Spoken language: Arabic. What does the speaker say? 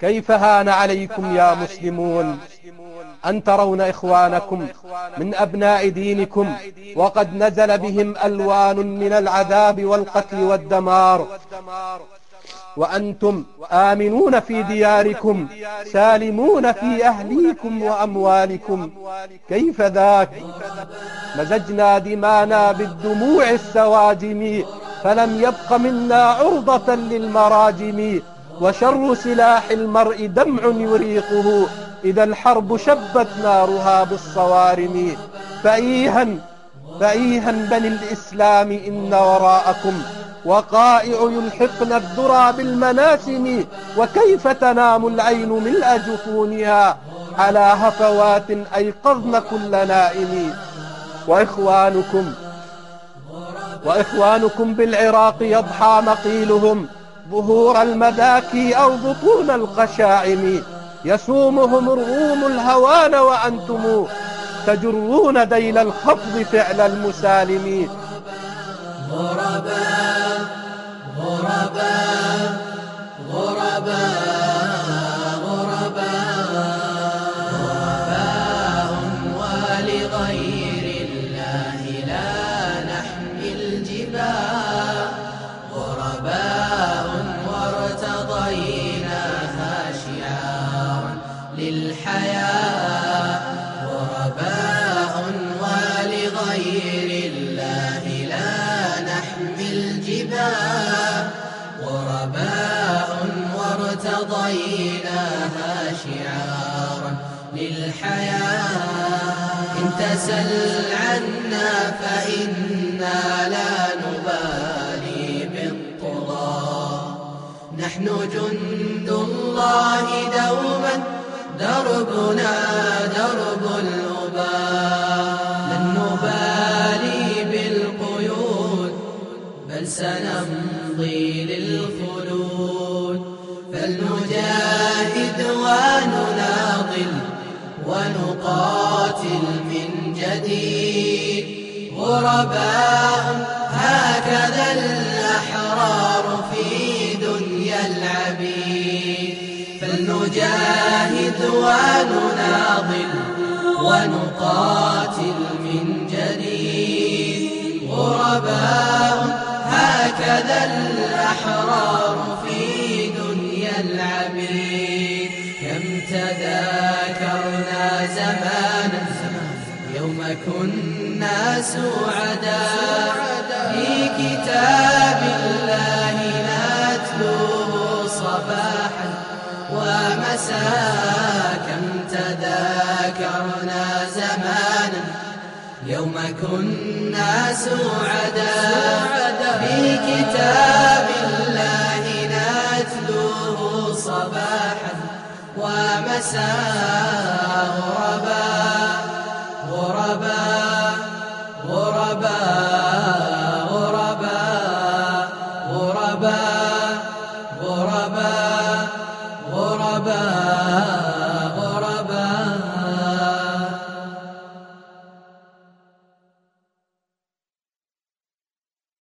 كيف هان عليكم يا مسلمون؟ أن ترون إخوانكم من أبناء دينكم وقد نزل بهم ألوان من العذاب والقتل والدمار. وأنتم آمنون في دياركم سالمون في أهليكم وأموالكم. كيف ذاك؟ مزجنا دمانا بالدموع السواجم فلم يبق منا عرضة للمراجم. وشر سلاح المرء دمع يريقه. إذا الحرب شبت نارها بالصوارم. فأيها فأيها بني الإسلام إن وراءكم. وقائع يلحقن الذرى بالمناسم وكيف تنام العين ملء جفونها على هفوات أيقظن كل نائم. وإخوانكم وإخوانكم بالعراق يضحى مقيلهم. ظهور المذاكي أو بطون القشاعم يسومهم رغوم الهوان وأنتم تجرون ديل الخفض فعل المسالمين غرباء غرباء. وارتضيناها شعارا للحياة. إن تسل عنا فإنا لا نبالي بالطغاة. نحن جند الله دوما دربنا درب الأباء. لن نبالي بالقيود بل سنمضي للخلود. فلنجاهد ونناضل ونقاتل من جديد. غرباء هكذا الأحرار في دنيا العبيد. فلنجاهد ونناضل ونقاتل من جديد. غرباء هكذا الأحرار العبيد. كم تذاكرنا زمانا يوم كنا سعداء. في كتاب الله نتلوه صباحا ومساء. كم تذاكرنا زمانا يوم كنا سعدا في كتاب الله ومساء غربا غربا غربا غربا غربا